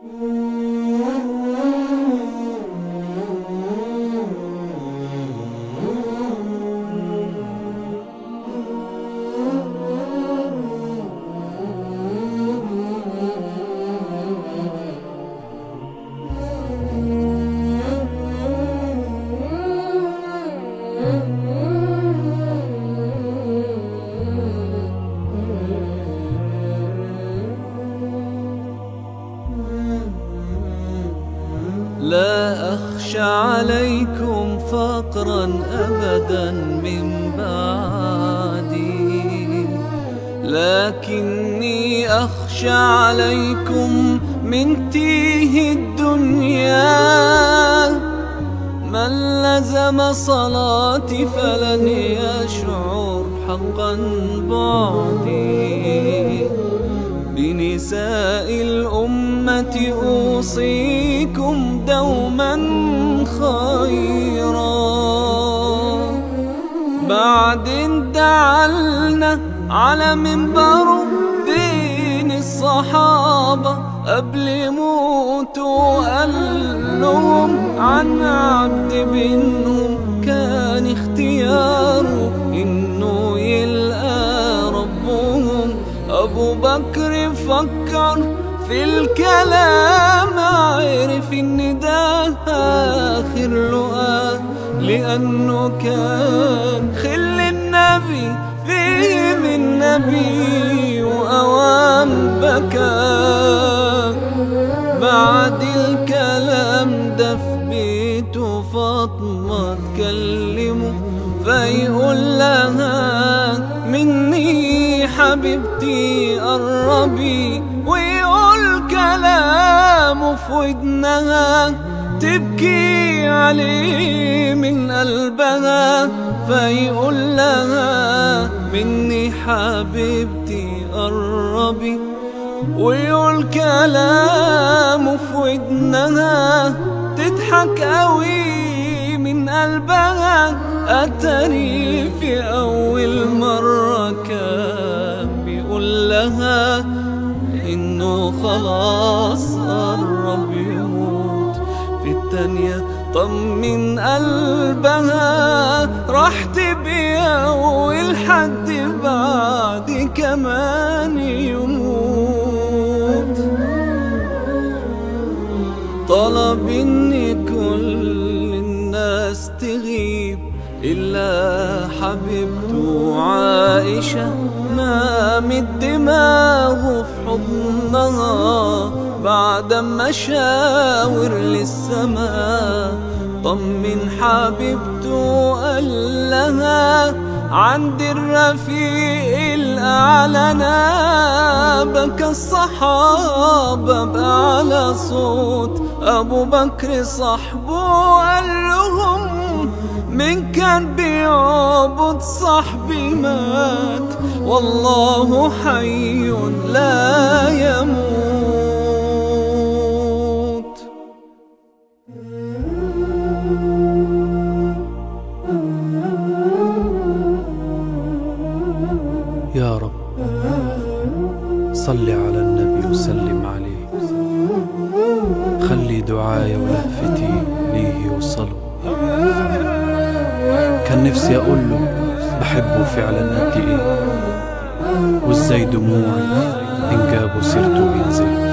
Música لا أخشى عليكم فقرا أبدا من بعدي. لكني أخشى عليكم من تيه الدنيا. من لزم صلاتي فلن يشعر حقا بعدي. بنساء الأمة أوصيكم دوما خيرا. بعد دعلنا على منبر بين الصحابة قبل موتوا قال لهم عن عبد منهم أبو بكر فكر في الكلام عرف إن ده آخر لقاه لأنه كان خل النبي فيه من نبي واوام بكى. بعد الكلام ده في بيته فاطمة تكلمه فيقول لها حبيبتي قربي ويقول كلامه في ودنها تبكي عليه من قلبها فيقول لها مني حبيبتي قربي ويقول كلامه في ودنها تضحك قوي من قلبها. أتري في كان بيقول لها إنه خلاص قرب يموت في التانية طمن قلبها راح تبيع والحد بعد كمان يموت. طلب إن كل الناس تغيب إلا حبيبته. عائشة نامت دماغه في حضنها. بعد ما شاور للسماء طمن حبيبته قال لها عند الرفيق الأعلى بكى الصحابة بأعلى صوت أبو بكر صاحبه قال لهم من كان بيعبد صاحبي مات. والله حي لا يموت. صل على النبي وسلم عليه. خلي دعايا ولهفتي ليه يوصلوا. كان نفسي أقول له بحبه فعلا قد إيه؟ وازاي دموعي إن جابوا سيرته بينزلوا